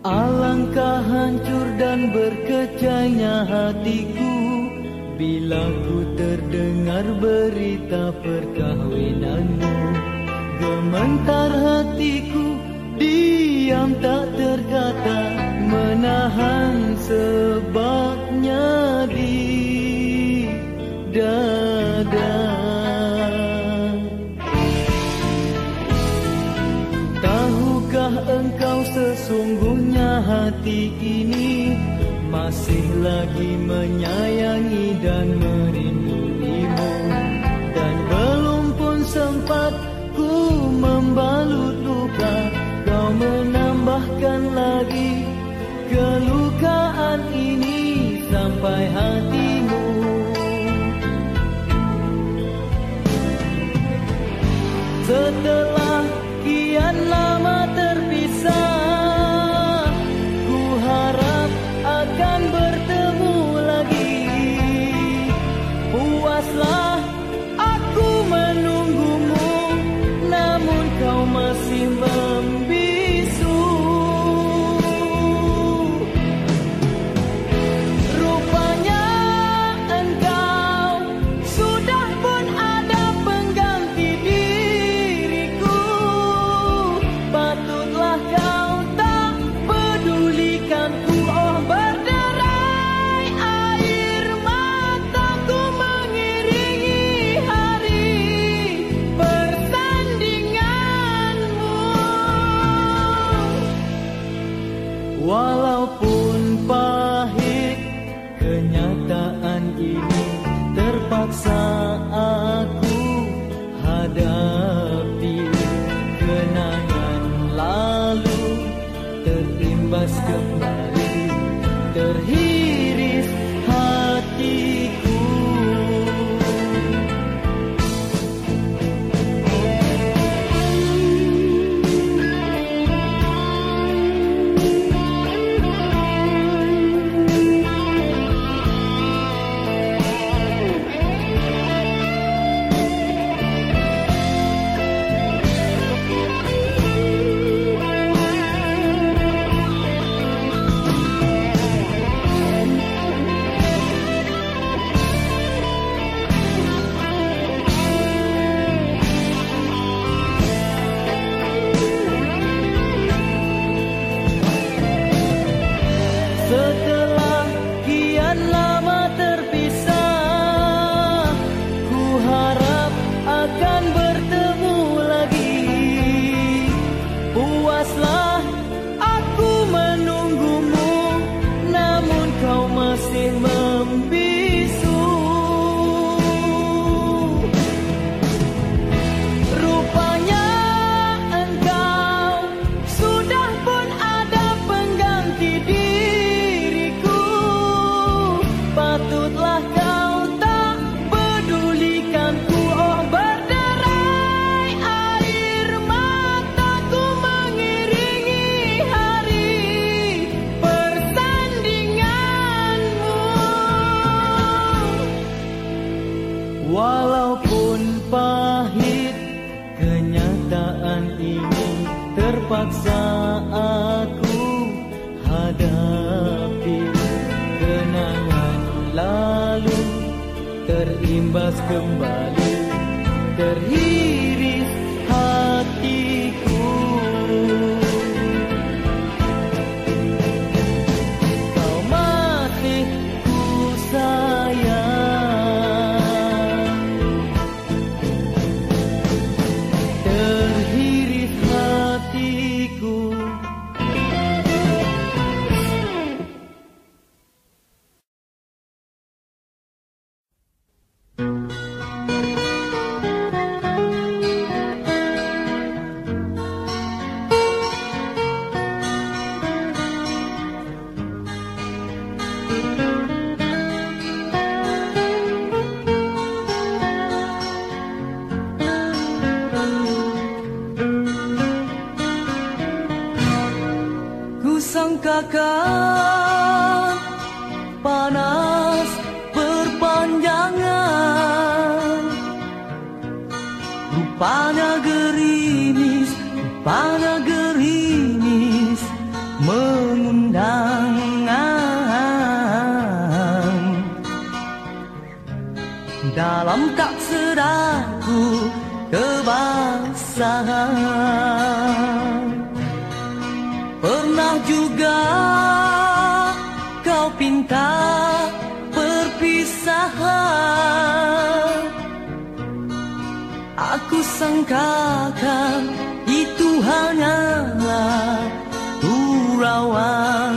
Alangkah hancur dan berkecahnya hatiku Bila ku terdengar berita perkahwinanmu Gementar hatiku diam tak terkata Menahan sebabnya di dada. Tahukah engkau sesungguhnya hati ini Masih lagi menyayangi dan merinduimu. Dan belum pun sempat ku membalut luka Kau menambahkan lagi kelukaan ini sampai hari dalam tak seraku kebasahan Pernah juga kau pinta perpisahan. Aku sangkakan itu hanyalah gurauan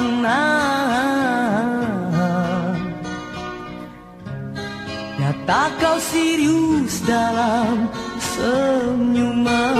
Tak kau serius dalam senyuman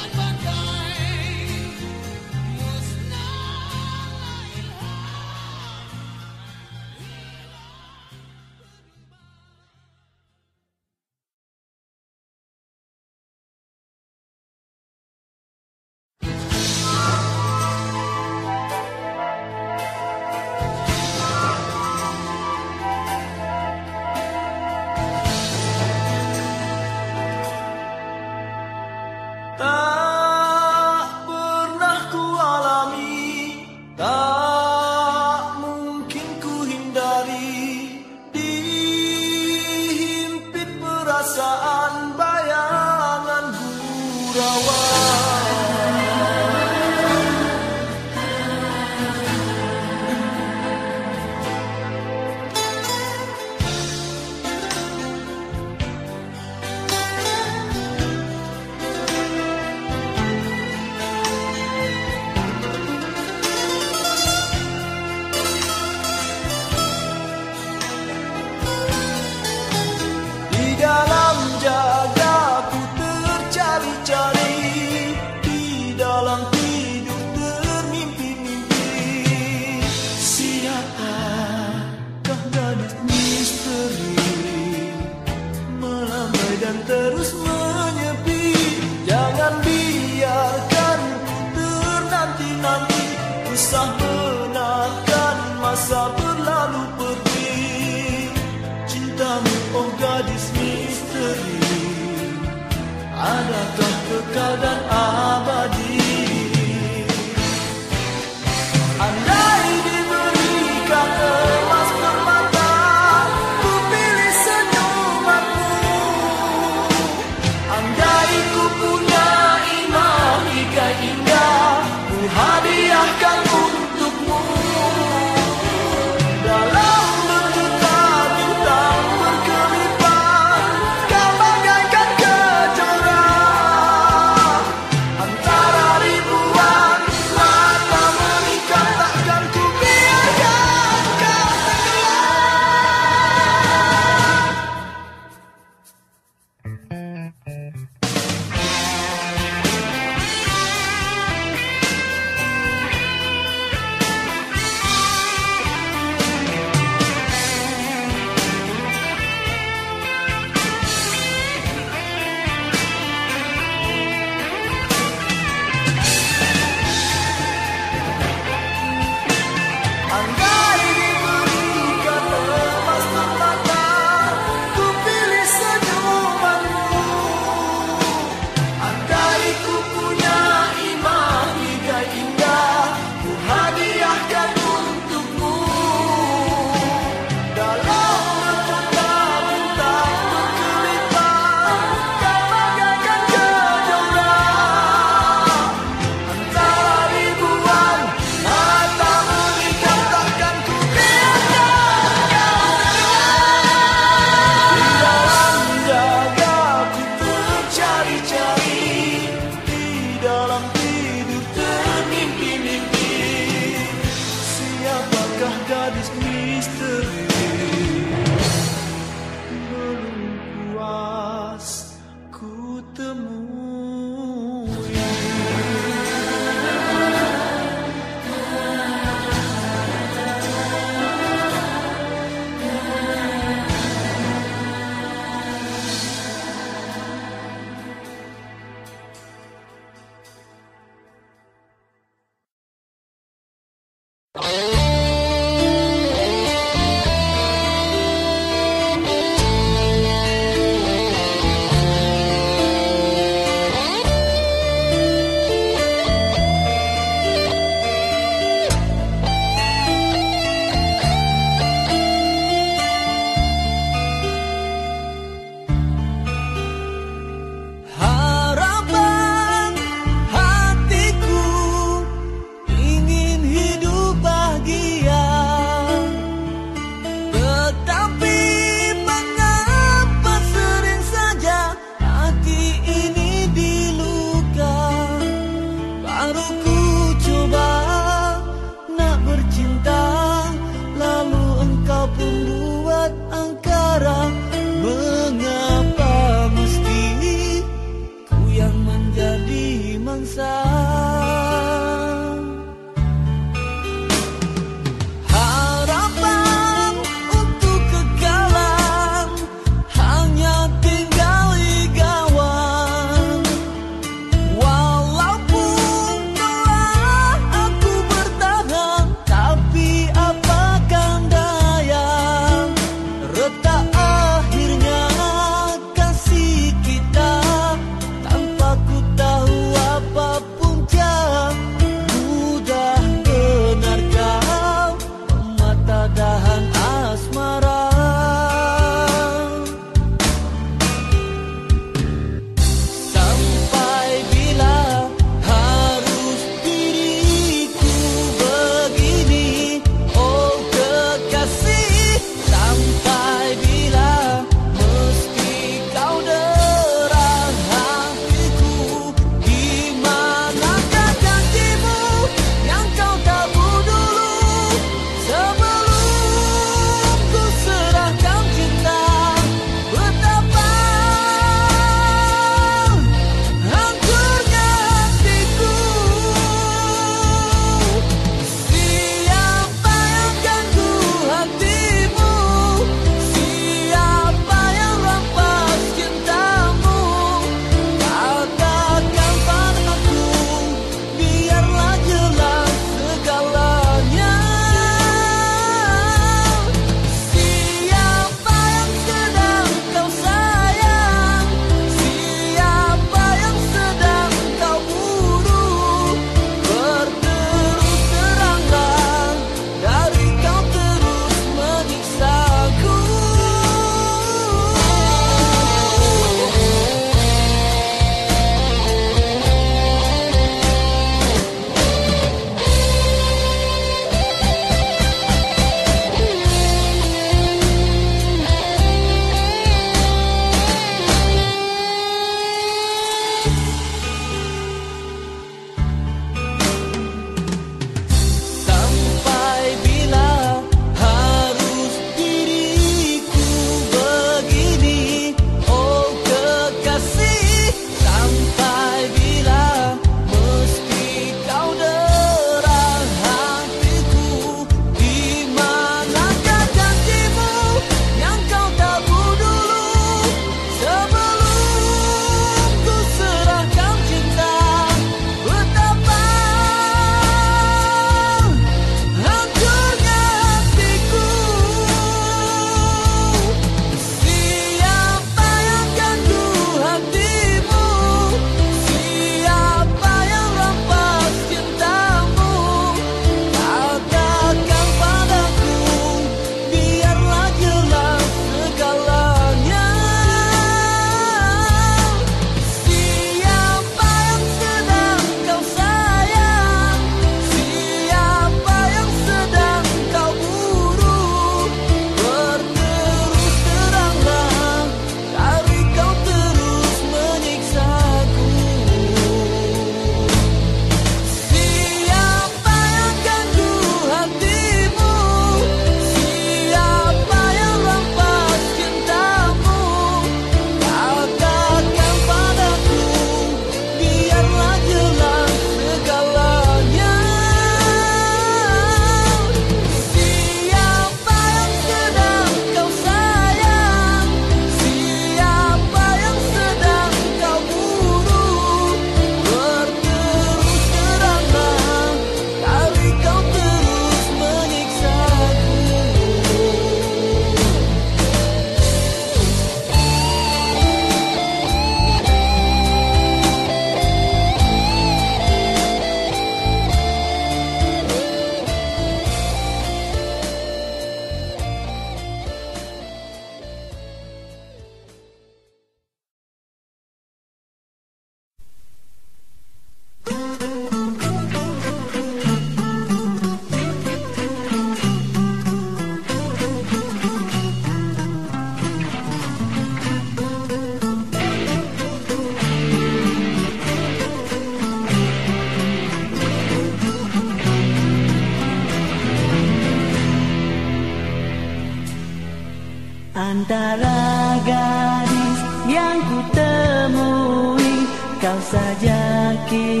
की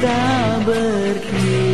kau berkilauan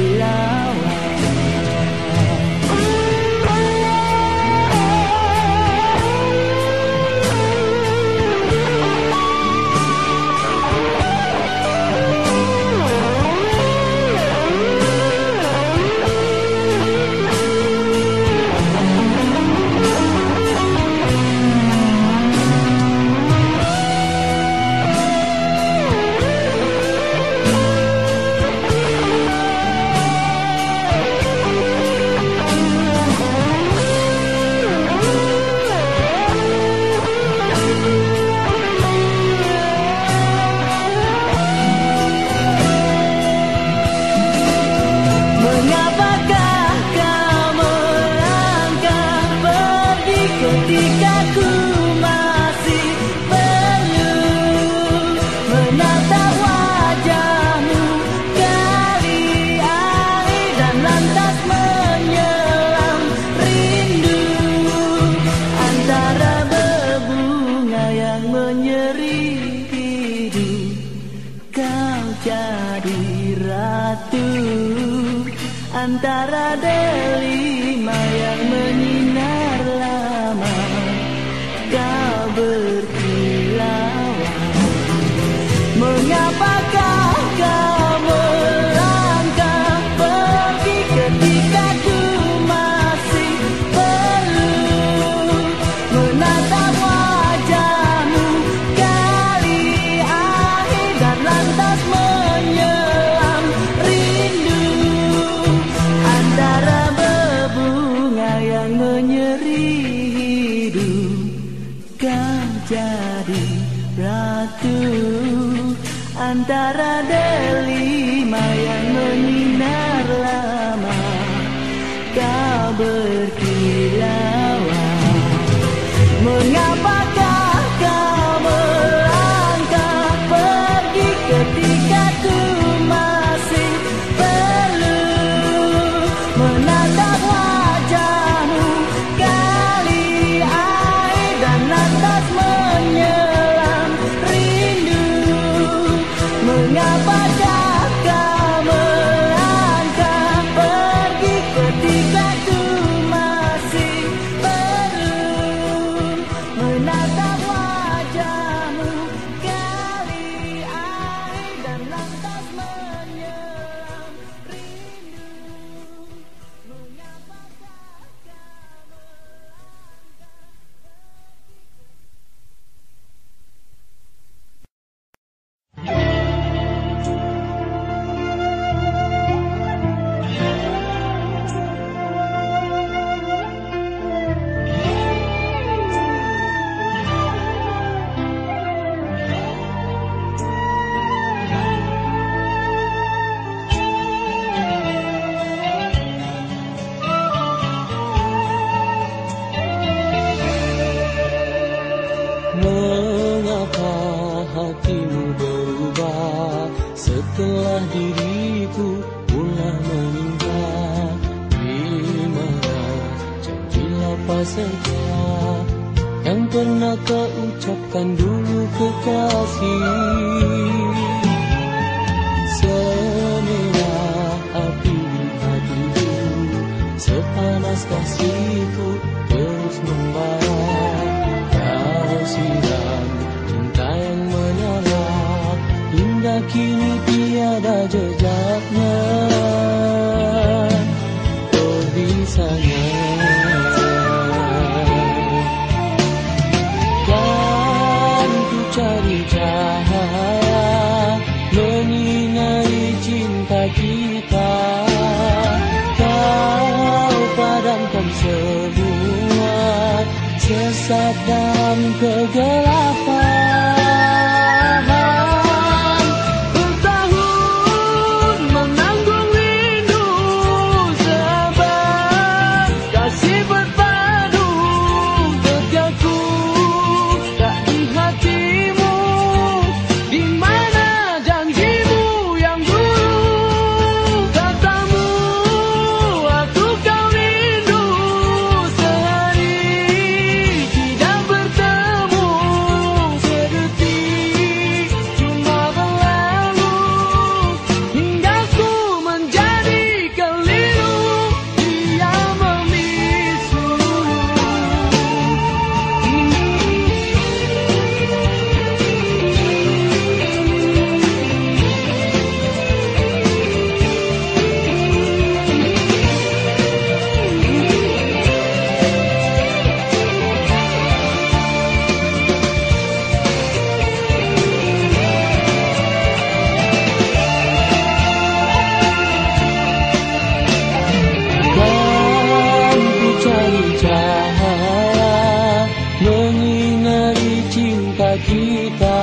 kita.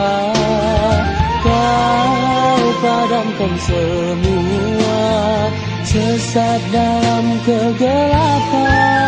Kau padamkan semua Sesat dalam kegelapan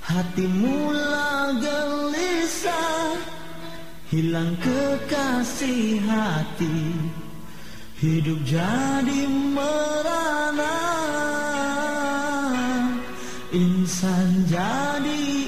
Hati mula gelisah Hilang kekasih hati. Hidup jadi merana Insan jadi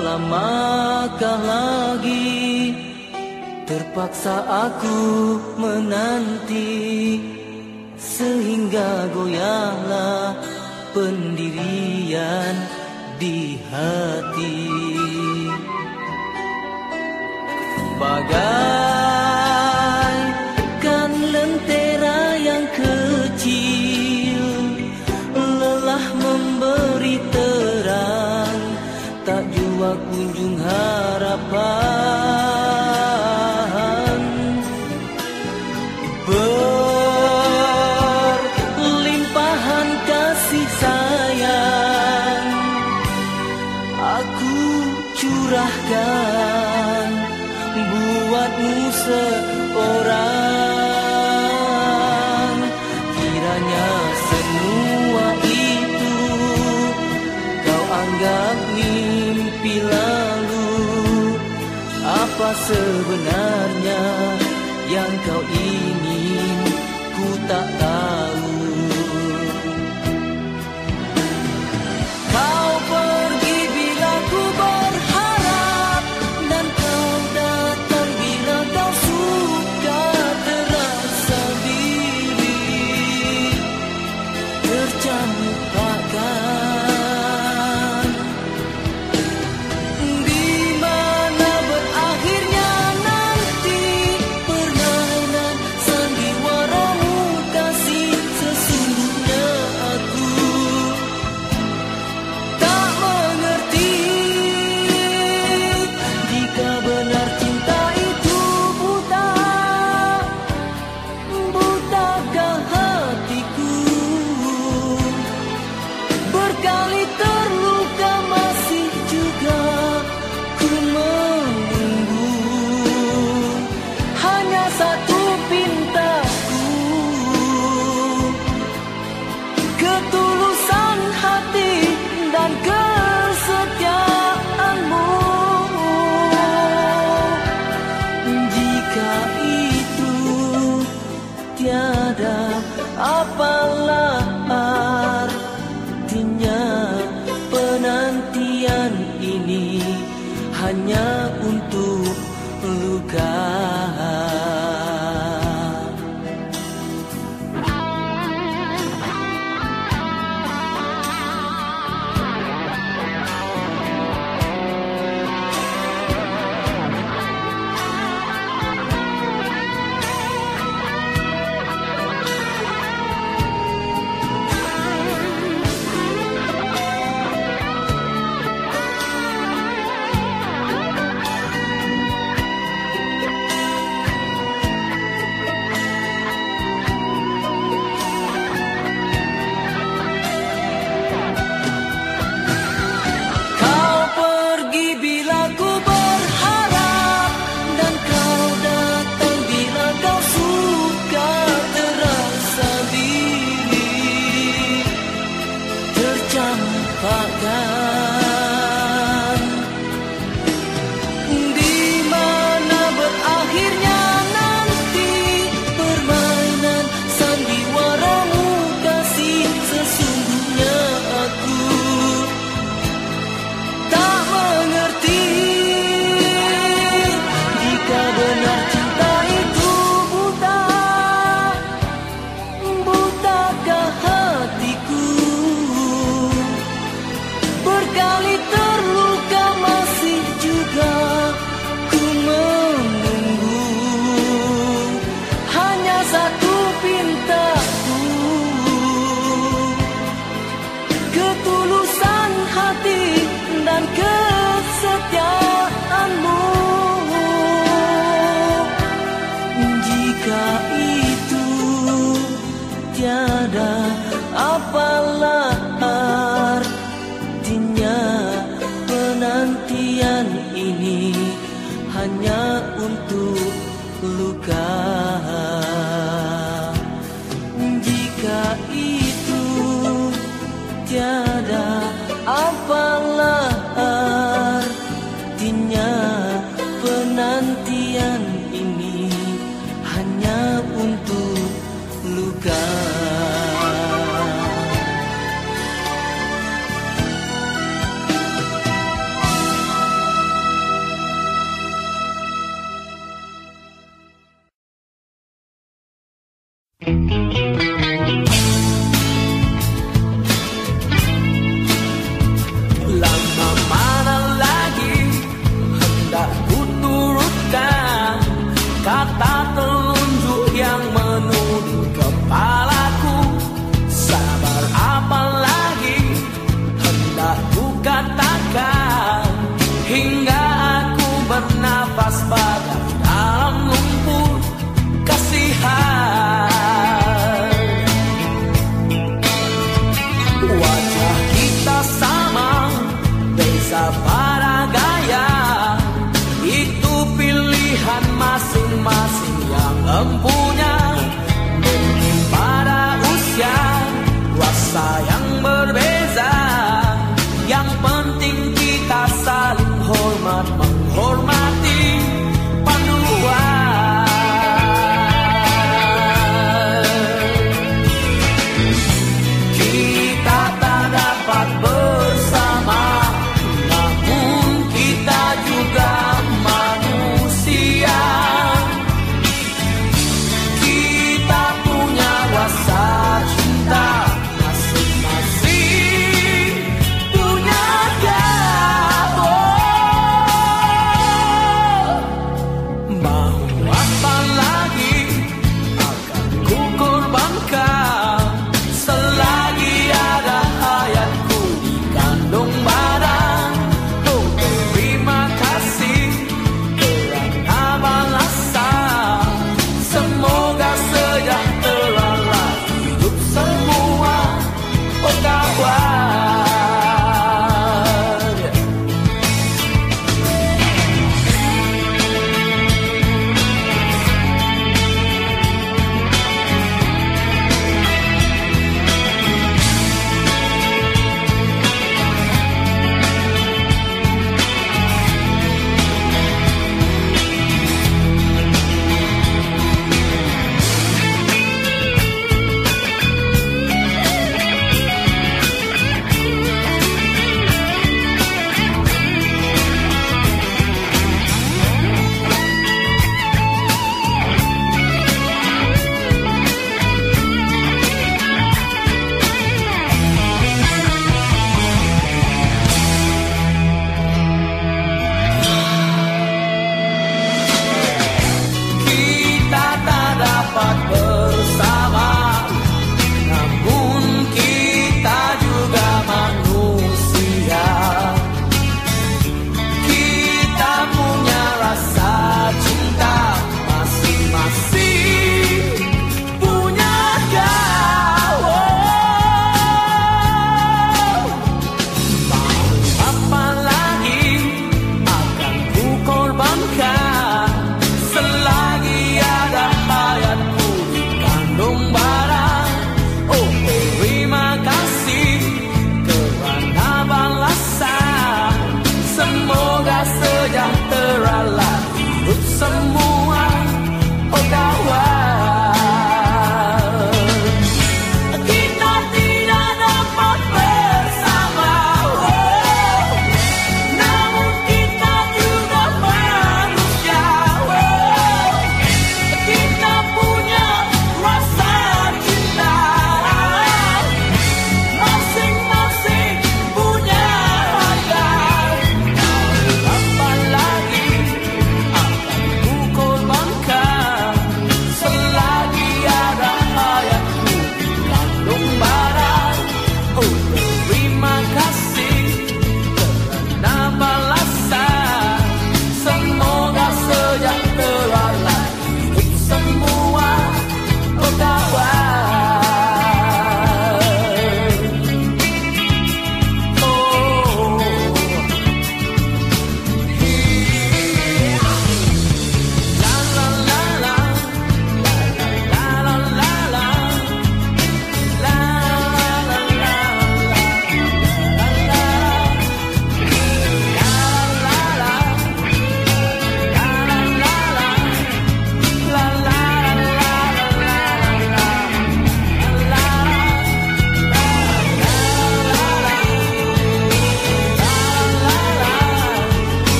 lamakah lagi? Terpaksa aku sebenarnya yang kau ingin